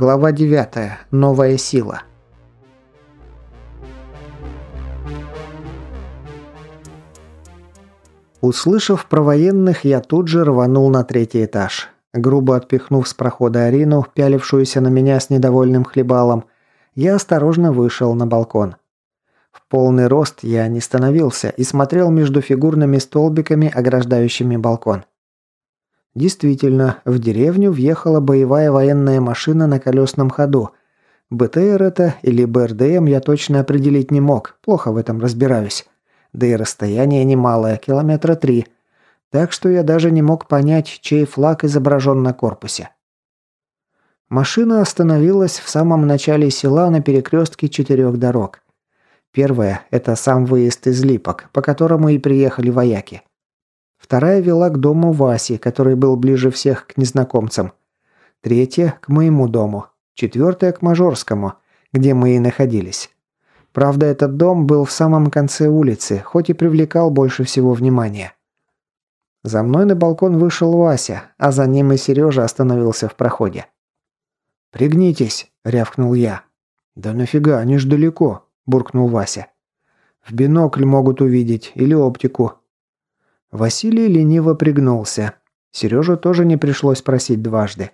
Глава 9. Новая сила. Услышав про военных, я тут же рванул на третий этаж. Грубо отпихнув с прохода Арину, пялившуюся на меня с недовольным хлебалом, я осторожно вышел на балкон. В полный рост я не становился и смотрел между фигурными столбиками, ограждающими балкон. Действительно, в деревню въехала боевая военная машина на колесном ходу. БТР это или БРДМ я точно определить не мог, плохо в этом разбираюсь. Да и расстояние немалое, километра три. Так что я даже не мог понять, чей флаг изображен на корпусе. Машина остановилась в самом начале села на перекрестке четырех дорог. Первая – это сам выезд из Липок, по которому и приехали вояки. Вторая вела к дому Васи, который был ближе всех к незнакомцам. Третья – к моему дому. Четвертая – к Мажорскому, где мы и находились. Правда, этот дом был в самом конце улицы, хоть и привлекал больше всего внимания. За мной на балкон вышел Вася, а за ним и Сережа остановился в проходе. «Пригнитесь», – рявкнул я. «Да нафига, они ж далеко», – буркнул Вася. «В бинокль могут увидеть или оптику. Василий лениво пригнулся. Сережу тоже не пришлось просить дважды.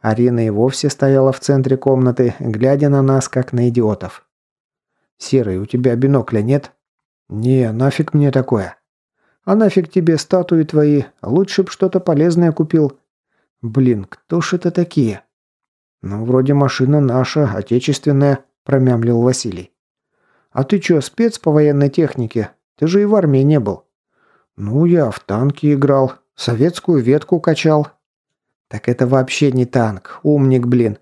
Арина и вовсе стояла в центре комнаты, глядя на нас, как на идиотов. «Серый, у тебя бинокля нет?» «Не, нафиг мне такое». «А нафиг тебе статуи твои? Лучше б что-то полезное купил». «Блин, кто ж это такие?» «Ну, вроде машина наша, отечественная», – промямлил Василий. «А ты чё, спец по военной технике? Ты же и в армии не был». «Ну, я в танки играл, советскую ветку качал». «Так это вообще не танк, умник, блин».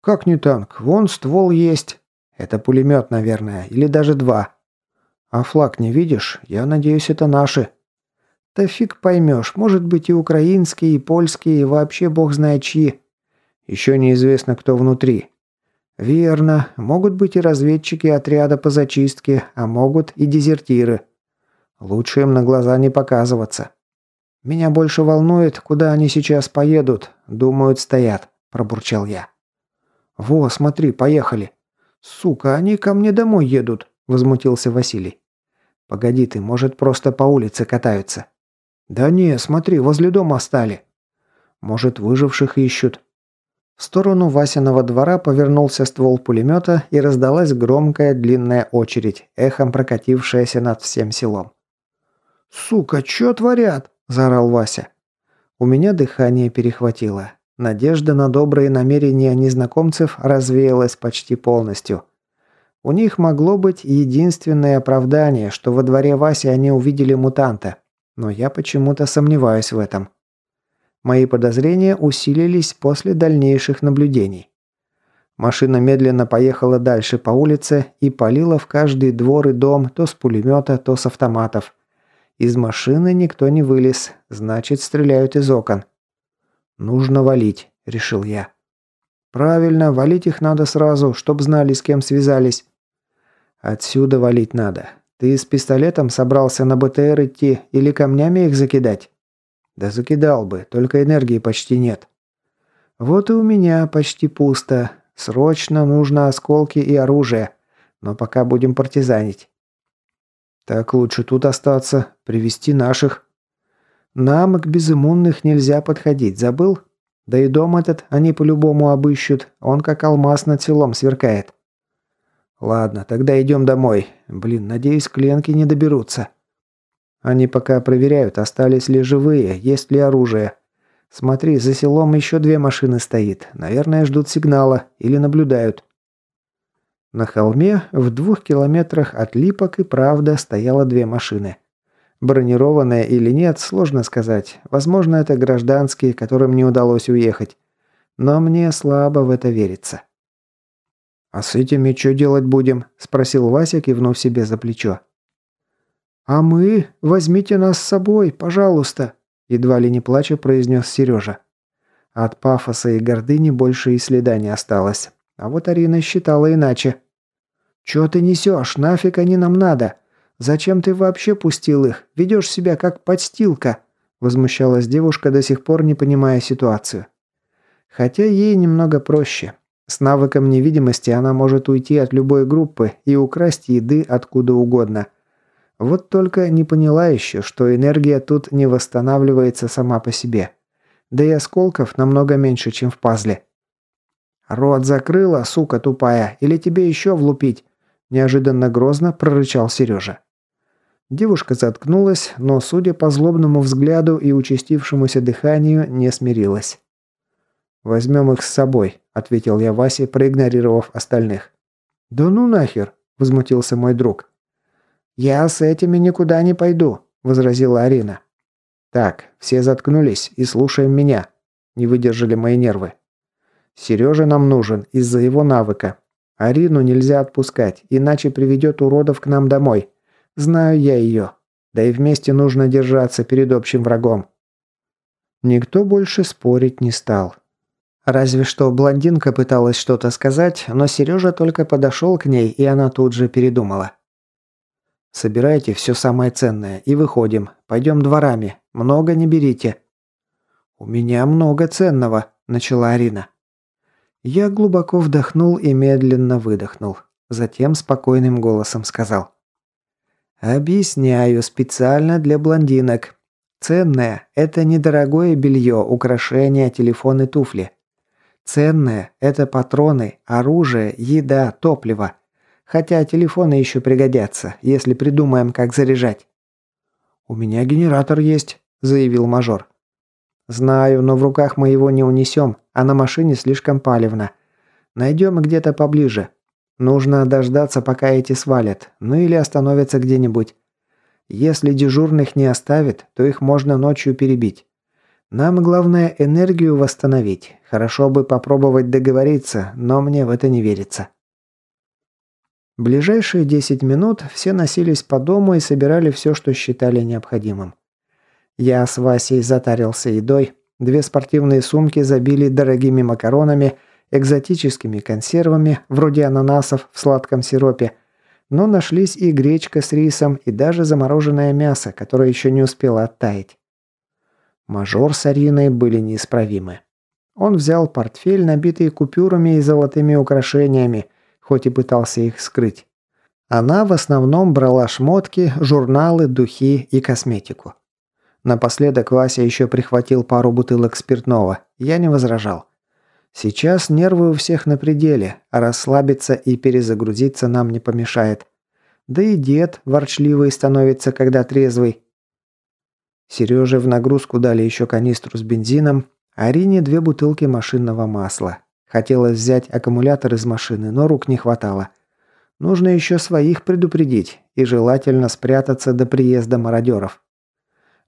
«Как не танк? Вон ствол есть». «Это пулемет, наверное, или даже два». «А флаг не видишь? Я надеюсь, это наши». «Да фиг поймешь, может быть и украинские, и польские, и вообще бог знает чьи. Еще неизвестно, кто внутри». «Верно. Могут быть и разведчики отряда по зачистке, а могут и дезертиры. Лучше им на глаза не показываться. Меня больше волнует, куда они сейчас поедут. Думают, стоят, пробурчал я. Во, смотри, поехали. Сука, они ко мне домой едут, возмутился Василий. Погоди ты, может, просто по улице катаются. Да не, смотри, возле дома стали. Может, выживших ищут. В сторону Васиного двора повернулся ствол пулемета и раздалась громкая длинная очередь, эхом прокатившаяся над всем селом. «Сука, чё творят?» – заорал Вася. У меня дыхание перехватило. Надежда на добрые намерения незнакомцев развеялась почти полностью. У них могло быть единственное оправдание, что во дворе Васи они увидели мутанта. Но я почему-то сомневаюсь в этом. Мои подозрения усилились после дальнейших наблюдений. Машина медленно поехала дальше по улице и палила в каждый двор и дом то с пулемета, то с автоматов. Из машины никто не вылез, значит, стреляют из окон. «Нужно валить», — решил я. «Правильно, валить их надо сразу, чтоб знали, с кем связались». «Отсюда валить надо. Ты с пистолетом собрался на БТР идти или камнями их закидать?» «Да закидал бы, только энергии почти нет». «Вот и у меня почти пусто. Срочно нужно осколки и оружие. Но пока будем партизанить. Так лучше тут остаться, привести наших. Нам к безыммунных нельзя подходить, забыл? Да и дом этот они по-любому обыщут, он как алмаз над селом сверкает. Ладно, тогда идем домой. Блин, надеюсь, кленки не доберутся. Они пока проверяют, остались ли живые, есть ли оружие. Смотри, за селом еще две машины стоит. Наверное, ждут сигнала или наблюдают. На холме, в двух километрах от Липок и правда стояло две машины. Бронированные или нет, сложно сказать. Возможно, это гражданские, которым не удалось уехать. Но мне слабо в это верится. «А с этими что делать будем?» – спросил Вася, кивнув себе за плечо. «А мы? Возьмите нас с собой, пожалуйста!» – едва ли не плача произнес Сережа. От пафоса и гордыни больше и следа не осталось. А вот Арина считала иначе. «Чё ты несёшь? Нафиг они нам надо? Зачем ты вообще пустил их? Ведёшь себя как подстилка!» Возмущалась девушка, до сих пор не понимая ситуацию. Хотя ей немного проще. С навыком невидимости она может уйти от любой группы и украсть еды откуда угодно. Вот только не поняла еще, что энергия тут не восстанавливается сама по себе. Да и осколков намного меньше, чем в пазле. «Рот закрыла, сука тупая, или тебе еще влупить?» Неожиданно грозно прорычал Сережа. Девушка заткнулась, но, судя по злобному взгляду и участившемуся дыханию, не смирилась. «Возьмем их с собой», – ответил я Васе, проигнорировав остальных. «Да ну нахер», – возмутился мой друг. «Я с этими никуда не пойду», – возразила Арина. «Так, все заткнулись и слушаем меня», – не выдержали мои нервы. Сережа нам нужен из-за его навыка. Арину нельзя отпускать, иначе приведет уродов к нам домой. Знаю я ее. Да и вместе нужно держаться перед общим врагом. Никто больше спорить не стал. Разве что блондинка пыталась что-то сказать, но Сережа только подошел к ней, и она тут же передумала. «Собирайте все самое ценное и выходим. Пойдем дворами. Много не берите». «У меня много ценного», – начала Арина. Я глубоко вдохнул и медленно выдохнул. Затем спокойным голосом сказал. «Объясняю специально для блондинок. Ценное – это недорогое белье, украшения, телефоны, туфли. Ценное – это патроны, оружие, еда, топливо. Хотя телефоны еще пригодятся, если придумаем, как заряжать». «У меня генератор есть», – заявил мажор. «Знаю, но в руках мы его не унесем, а на машине слишком палевно. Найдем где-то поближе. Нужно дождаться, пока эти свалят, ну или остановятся где-нибудь. Если дежурных не оставит, то их можно ночью перебить. Нам главное энергию восстановить. Хорошо бы попробовать договориться, но мне в это не верится». Ближайшие 10 минут все носились по дому и собирали все, что считали необходимым. Я с Васей затарился едой, две спортивные сумки забили дорогими макаронами, экзотическими консервами, вроде ананасов в сладком сиропе, но нашлись и гречка с рисом, и даже замороженное мясо, которое еще не успело оттаять. Мажор с Ариной были неисправимы. Он взял портфель, набитый купюрами и золотыми украшениями, хоть и пытался их скрыть. Она в основном брала шмотки, журналы, духи и косметику. Напоследок Вася еще прихватил пару бутылок спиртного. Я не возражал. Сейчас нервы у всех на пределе, а расслабиться и перезагрузиться нам не помешает. Да и дед ворчливый становится, когда трезвый. Сереже в нагрузку дали еще канистру с бензином, Арине две бутылки машинного масла. Хотелось взять аккумулятор из машины, но рук не хватало. Нужно еще своих предупредить и желательно спрятаться до приезда мародеров.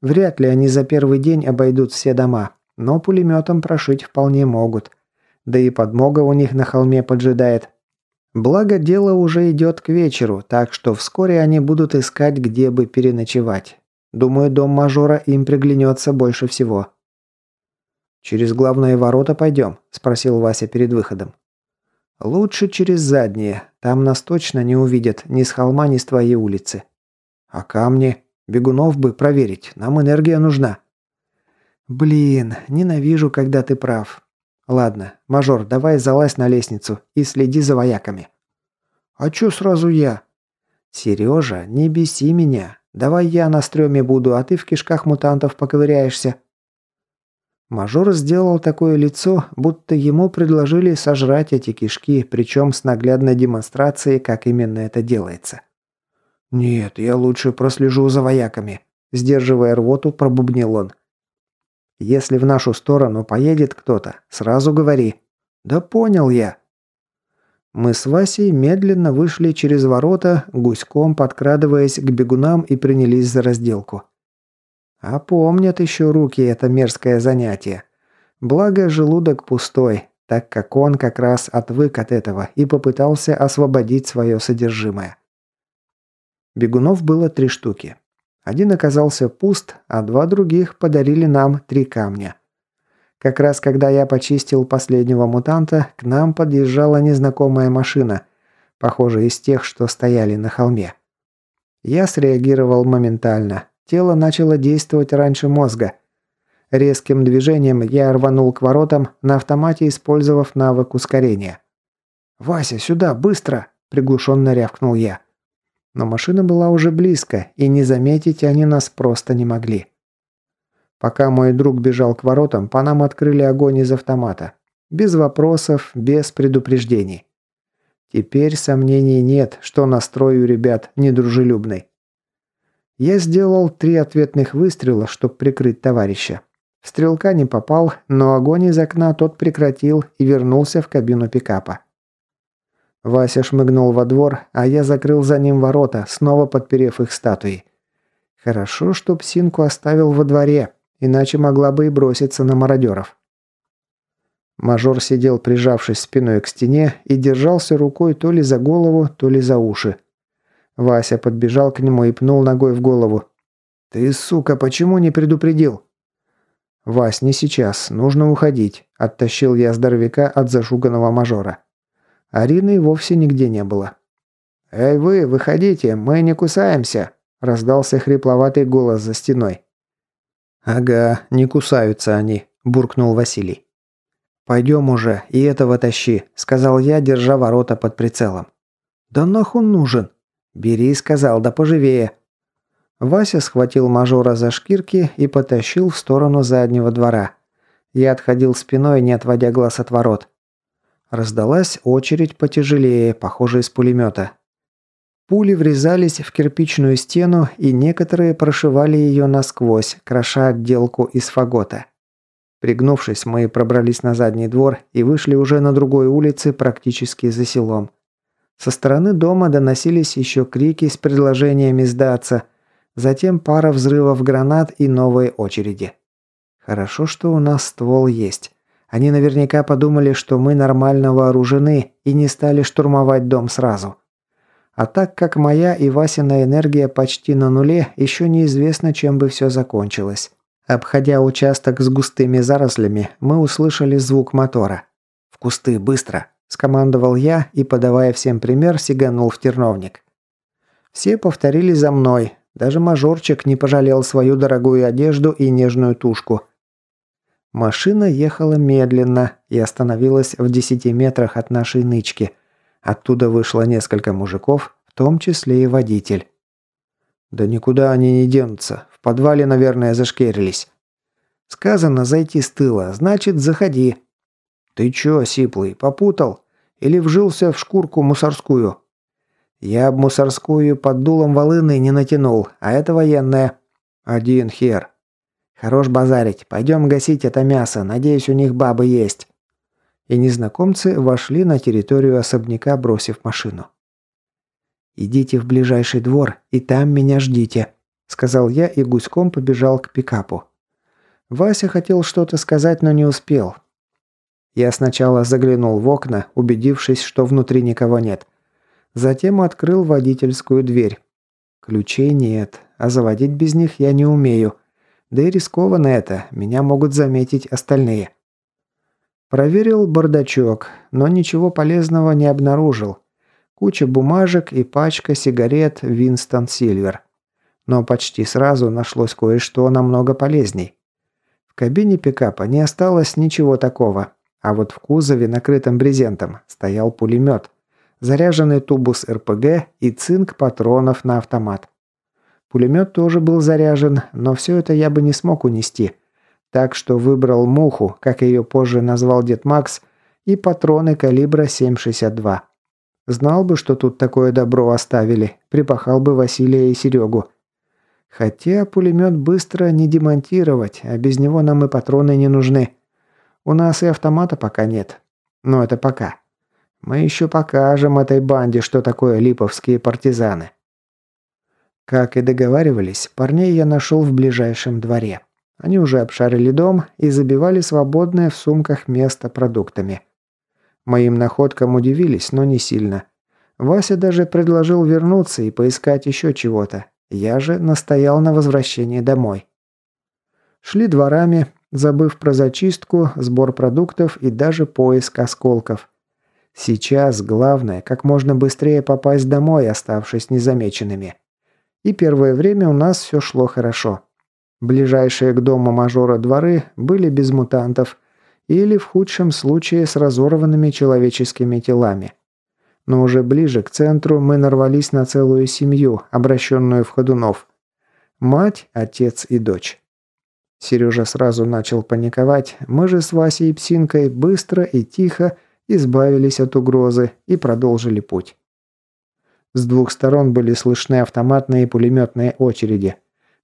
Вряд ли они за первый день обойдут все дома, но пулеметом прошить вполне могут. Да и подмога у них на холме поджидает. Благо, дело уже идет к вечеру, так что вскоре они будут искать, где бы переночевать. Думаю, дом мажора им приглянется больше всего. «Через главные ворота пойдем?» – спросил Вася перед выходом. «Лучше через задние. Там нас точно не увидят ни с холма, ни с твоей улицы». «А камни?» Бегунов бы проверить. Нам энергия нужна». «Блин, ненавижу, когда ты прав. Ладно, мажор, давай залазь на лестницу и следи за вояками». «А чё сразу я?» «Сережа, не беси меня. Давай я на стреме буду, а ты в кишках мутантов поковыряешься». Мажор сделал такое лицо, будто ему предложили сожрать эти кишки, причем с наглядной демонстрацией, как именно это делается. «Нет, я лучше прослежу за вояками», – сдерживая рвоту, пробубнил он. «Если в нашу сторону поедет кто-то, сразу говори». «Да понял я». Мы с Васей медленно вышли через ворота, гуськом подкрадываясь к бегунам и принялись за разделку. А помнят еще руки это мерзкое занятие. Благо, желудок пустой, так как он как раз отвык от этого и попытался освободить свое содержимое. Бегунов было три штуки. Один оказался пуст, а два других подарили нам три камня. Как раз когда я почистил последнего мутанта, к нам подъезжала незнакомая машина, похожая из тех, что стояли на холме. Я среагировал моментально. Тело начало действовать раньше мозга. Резким движением я рванул к воротам, на автомате использовав навык ускорения. «Вася, сюда, быстро!» – приглушенно рявкнул я. Но машина была уже близко, и не заметить они нас просто не могли. Пока мой друг бежал к воротам, по нам открыли огонь из автомата. Без вопросов, без предупреждений. Теперь сомнений нет, что настрой у ребят недружелюбный. Я сделал три ответных выстрела, чтобы прикрыть товарища. Стрелка не попал, но огонь из окна тот прекратил и вернулся в кабину пикапа. Вася шмыгнул во двор, а я закрыл за ним ворота, снова подперев их статуей. Хорошо, что псинку оставил во дворе, иначе могла бы и броситься на мародеров. Мажор сидел, прижавшись спиной к стене, и держался рукой то ли за голову, то ли за уши. Вася подбежал к нему и пнул ногой в голову. «Ты, сука, почему не предупредил?» «Вась, не сейчас. Нужно уходить», – оттащил я здоровяка от зашуганного мажора. Арины вовсе нигде не было. «Эй вы, выходите, мы не кусаемся», – раздался хрипловатый голос за стеной. «Ага, не кусаются они», – буркнул Василий. «Пойдем уже, и этого тащи», – сказал я, держа ворота под прицелом. «Да нахуй нужен?» «Бери», – сказал, – «да поживее». Вася схватил мажора за шкирки и потащил в сторону заднего двора. Я отходил спиной, не отводя глаз от ворот. Раздалась очередь потяжелее, похоже, из пулемета. Пули врезались в кирпичную стену, и некоторые прошивали ее насквозь, кроша отделку из фагота. Пригнувшись, мы пробрались на задний двор и вышли уже на другой улице, практически за селом. Со стороны дома доносились еще крики с предложениями сдаться, затем пара взрывов гранат и новые очереди. Хорошо, что у нас ствол есть. Они наверняка подумали, что мы нормально вооружены и не стали штурмовать дом сразу. А так как моя и Васина энергия почти на нуле, еще неизвестно, чем бы все закончилось. Обходя участок с густыми зарослями, мы услышали звук мотора. «В кусты, быстро!» – скомандовал я и, подавая всем пример, сиганул в терновник. Все повторили за мной, даже мажорчик не пожалел свою дорогую одежду и нежную тушку. Машина ехала медленно и остановилась в десяти метрах от нашей нычки. Оттуда вышло несколько мужиков, в том числе и водитель. «Да никуда они не денутся. В подвале, наверное, зашкерились». «Сказано зайти с тыла, значит, заходи». «Ты чё, сиплый, попутал? Или вжился в шкурку мусорскую?» Я б мусорскую под дулом волыны не натянул, а это военная. Один хер. Хорош базарить. Пойдем гасить это мясо. Надеюсь, у них бабы есть. И незнакомцы вошли на территорию особняка, бросив машину. «Идите в ближайший двор, и там меня ждите», – сказал я и гуськом побежал к пикапу. Вася хотел что-то сказать, но не успел. Я сначала заглянул в окна, убедившись, что внутри никого нет – Затем открыл водительскую дверь. Ключей нет, а заводить без них я не умею. Да и рискованно это, меня могут заметить остальные. Проверил бардачок, но ничего полезного не обнаружил. Куча бумажек и пачка сигарет Винстон Сильвер. Но почти сразу нашлось кое-что намного полезней. В кабине пикапа не осталось ничего такого, а вот в кузове, накрытом брезентом, стоял пулемет – заряженный тубус РПГ и цинк патронов на автомат. Пулемет тоже был заряжен, но все это я бы не смог унести. Так что выбрал муху, как ее позже назвал дед Макс, и патроны калибра 7,62. Знал бы, что тут такое добро оставили, припахал бы Василия и Серегу. Хотя пулемет быстро не демонтировать, а без него нам и патроны не нужны. У нас и автомата пока нет. Но это пока. Мы еще покажем этой банде, что такое липовские партизаны. Как и договаривались, парней я нашел в ближайшем дворе. Они уже обшарили дом и забивали свободное в сумках место продуктами. Моим находкам удивились, но не сильно. Вася даже предложил вернуться и поискать еще чего-то. Я же настоял на возвращении домой. Шли дворами, забыв про зачистку, сбор продуктов и даже поиск осколков. Сейчас главное, как можно быстрее попасть домой, оставшись незамеченными. И первое время у нас все шло хорошо. Ближайшие к дому мажора дворы были без мутантов или, в худшем случае, с разорванными человеческими телами. Но уже ближе к центру мы нарвались на целую семью, обращенную в ходунов. Мать, отец и дочь. Сережа сразу начал паниковать, мы же с Васей и Псинкой быстро и тихо избавились от угрозы и продолжили путь. С двух сторон были слышны автоматные и пулеметные очереди.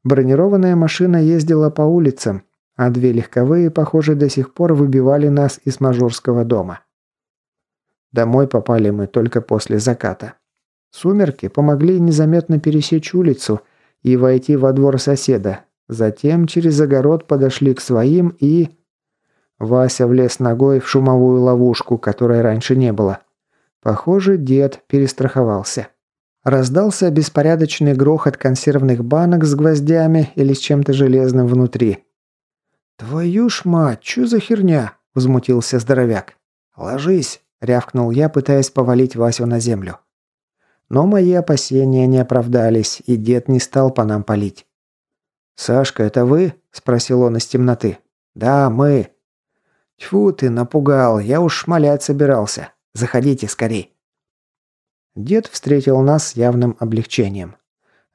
Бронированная машина ездила по улицам, а две легковые, похоже, до сих пор выбивали нас из мажорского дома. Домой попали мы только после заката. Сумерки помогли незаметно пересечь улицу и войти во двор соседа. Затем через огород подошли к своим и... Вася влез ногой в шумовую ловушку, которой раньше не было. Похоже, дед перестраховался. Раздался беспорядочный грохот консервных банок с гвоздями или с чем-то железным внутри. «Твою ж мать, чё за херня?» – возмутился здоровяк. «Ложись!» – рявкнул я, пытаясь повалить Васю на землю. Но мои опасения не оправдались, и дед не стал по нам палить. «Сашка, это вы?» – спросил он из темноты. «Да, мы». «Тьфу ты, напугал, я уж шмалять собирался. Заходите скорей». Дед встретил нас с явным облегчением.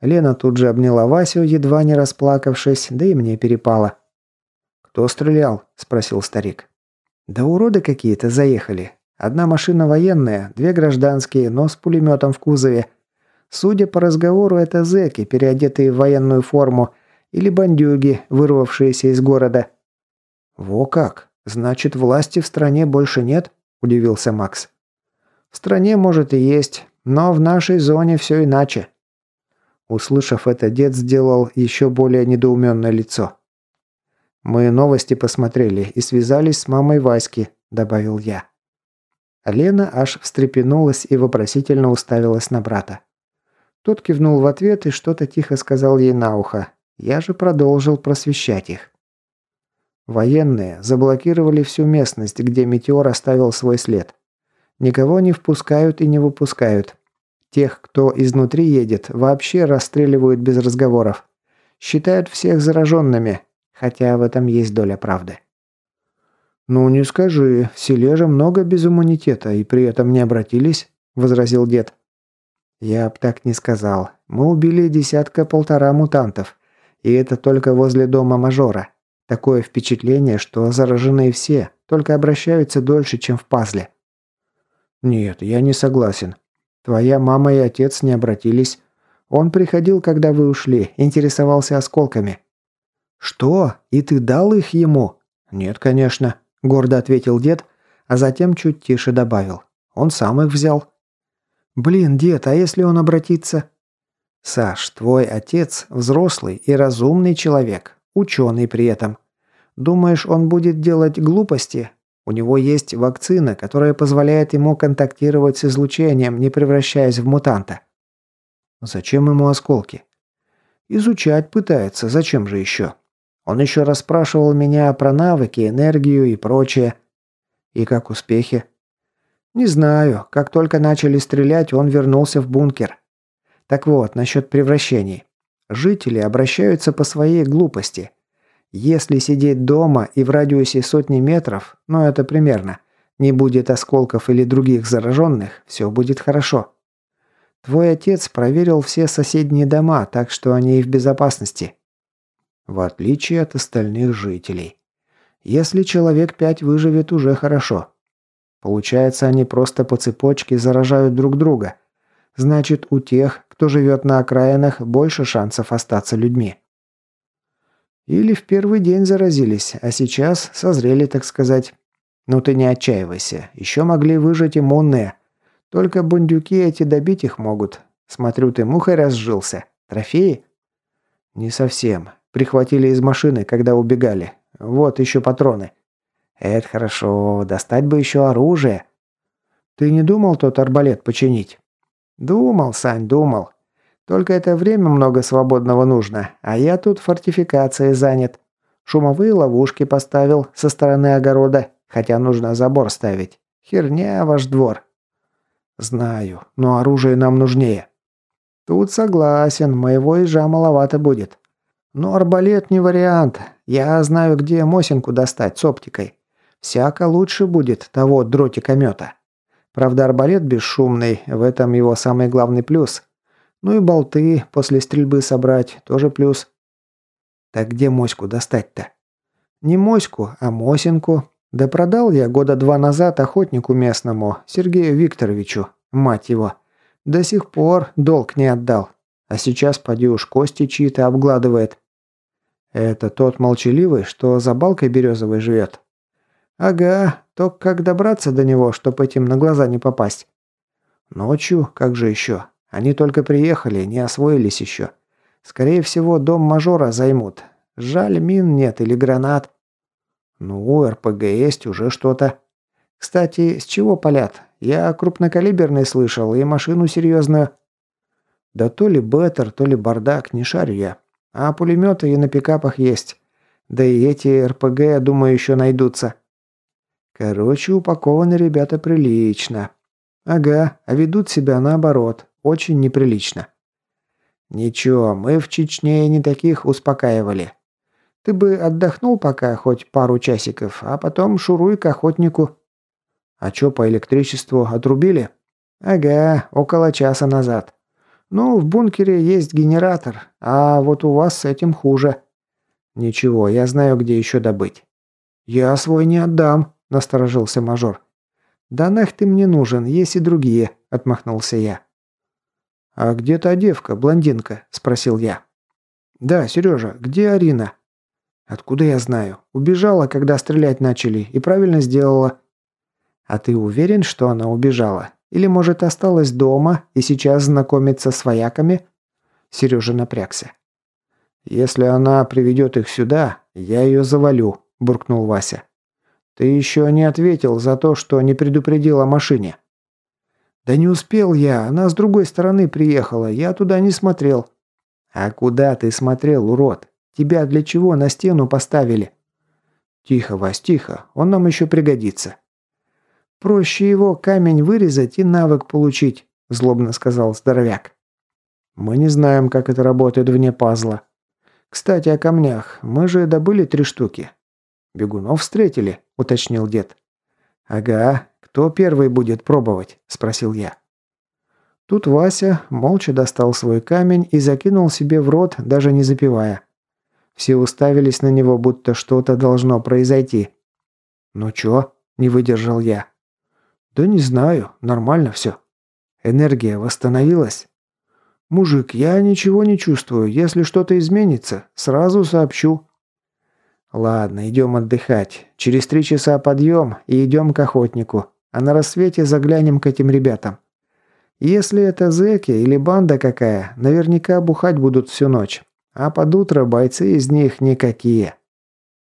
Лена тут же обняла Васю, едва не расплакавшись, да и мне перепало. «Кто стрелял?» – спросил старик. «Да уроды какие-то заехали. Одна машина военная, две гражданские, но с пулеметом в кузове. Судя по разговору, это зэки, переодетые в военную форму, или бандюги, вырвавшиеся из города». «Во как! Значит, власти в стране больше нет?» – удивился Макс. «В стране, может, и есть, но в нашей зоне все иначе». Услышав это, дед сделал еще более недоуменное лицо. «Мы новости посмотрели и связались с мамой Васьки», – добавил я. Лена аж встрепенулась и вопросительно уставилась на брата. Тот кивнул в ответ и что-то тихо сказал ей на ухо. Я же продолжил просвещать их. Военные заблокировали всю местность, где метеор оставил свой след. Никого не впускают и не выпускают. Тех, кто изнутри едет, вообще расстреливают без разговоров. Считают всех зараженными, хотя в этом есть доля правды. «Ну не скажи, в селе же много без иммунитета, и при этом не обратились», – возразил дед. «Я б так не сказал. Мы убили десятка-полтора мутантов. И это только возле дома мажора. Такое впечатление, что заражены все, только обращаются дольше, чем в пазле». «Нет, я не согласен. Твоя мама и отец не обратились. Он приходил, когда вы ушли, интересовался осколками». «Что? И ты дал их ему?» «Нет, конечно», – гордо ответил дед, а затем чуть тише добавил. «Он сам их взял». «Блин, дед, а если он обратится?» «Саш, твой отец взрослый и разумный человек, ученый при этом. Думаешь, он будет делать глупости? У него есть вакцина, которая позволяет ему контактировать с излучением, не превращаясь в мутанта. Зачем ему осколки? Изучать пытается, зачем же еще? Он еще расспрашивал меня про навыки, энергию и прочее. И как успехи? Не знаю. Как только начали стрелять, он вернулся в бункер. Так вот, насчет превращений. Жители обращаются по своей глупости. Если сидеть дома и в радиусе сотни метров, ну это примерно, не будет осколков или других зараженных, все будет хорошо. Твой отец проверил все соседние дома, так что они и в безопасности. В отличие от остальных жителей. Если человек пять выживет, уже хорошо. Получается, они просто по цепочке заражают друг друга. Значит, у тех, кто живет на окраинах, больше шансов остаться людьми. Или в первый день заразились, а сейчас созрели, так сказать. Ну ты не отчаивайся, еще могли выжить иммунные. Только бундюки эти добить их могут. Смотрю, ты мухой разжился. Трофеи? Не совсем. Прихватили из машины, когда убегали. Вот еще патроны. Это хорошо, достать бы еще оружие. Ты не думал тот арбалет починить? Думал, Сань, думал. Только это время много свободного нужно, а я тут фортификацией занят. Шумовые ловушки поставил со стороны огорода, хотя нужно забор ставить. Херня ваш двор. Знаю, но оружие нам нужнее. Тут согласен, моего ежа маловато будет. Но арбалет не вариант. Я знаю, где Мосинку достать с оптикой. Всяко лучше будет того дротикомета. Правда, арбалет бесшумный, в этом его самый главный плюс. Ну и болты после стрельбы собрать, тоже плюс. Так где моську достать-то? Не моську, а мосинку. Да продал я года два назад охотнику местному, Сергею Викторовичу, мать его. До сих пор долг не отдал. А сейчас поди уж кости чьи-то обгладывает. Это тот молчаливый, что за балкой березовой живет. Ага, только как добраться до него, чтоб этим на глаза не попасть? Ночью, как же еще? Они только приехали, не освоились еще. Скорее всего, дом мажора займут. Жаль, мин нет или гранат. Ну, РПГ есть, уже что-то. Кстати, с чего палят? Я крупнокалиберный слышал и машину серьезную. Да то ли беттер, то ли бардак, не шарю я. А пулеметы и на пикапах есть. Да и эти РПГ, я думаю, еще найдутся. Короче, упакованы ребята прилично. Ага, а ведут себя наоборот, очень неприлично. Ничего, мы в Чечне не таких успокаивали. Ты бы отдохнул пока хоть пару часиков, а потом шуруй к охотнику. А чё по электричеству отрубили? Ага, около часа назад. Ну, в бункере есть генератор, а вот у вас с этим хуже. Ничего, я знаю, где еще добыть. Я свой не отдам, насторожился мажор. «Да нах ты мне нужен, есть и другие», – отмахнулся я. «А где та девка, блондинка?» – спросил я. «Да, Сережа, где Арина?» «Откуда я знаю? Убежала, когда стрелять начали, и правильно сделала». «А ты уверен, что она убежала? Или, может, осталась дома и сейчас знакомится с вояками?» Сережа напрягся. «Если она приведет их сюда, я ее завалю», – буркнул Вася. Ты еще не ответил за то, что не предупредил о машине». «Да не успел я, она с другой стороны приехала, я туда не смотрел». «А куда ты смотрел, урод? Тебя для чего на стену поставили?» «Тихо, Вась, тихо, он нам еще пригодится». «Проще его камень вырезать и навык получить», – злобно сказал здоровяк. «Мы не знаем, как это работает вне пазла. Кстати, о камнях. Мы же добыли три штуки. Бегунов встретили уточнил дед. «Ага, кто первый будет пробовать?» – спросил я. Тут Вася молча достал свой камень и закинул себе в рот, даже не запивая. Все уставились на него, будто что-то должно произойти. «Ну чё?» – не выдержал я. «Да не знаю, нормально все. Энергия восстановилась?» «Мужик, я ничего не чувствую. Если что-то изменится, сразу сообщу», «Ладно, идем отдыхать. Через три часа подъем и идем к охотнику. А на рассвете заглянем к этим ребятам. Если это зэки или банда какая, наверняка бухать будут всю ночь. А под утро бойцы из них никакие».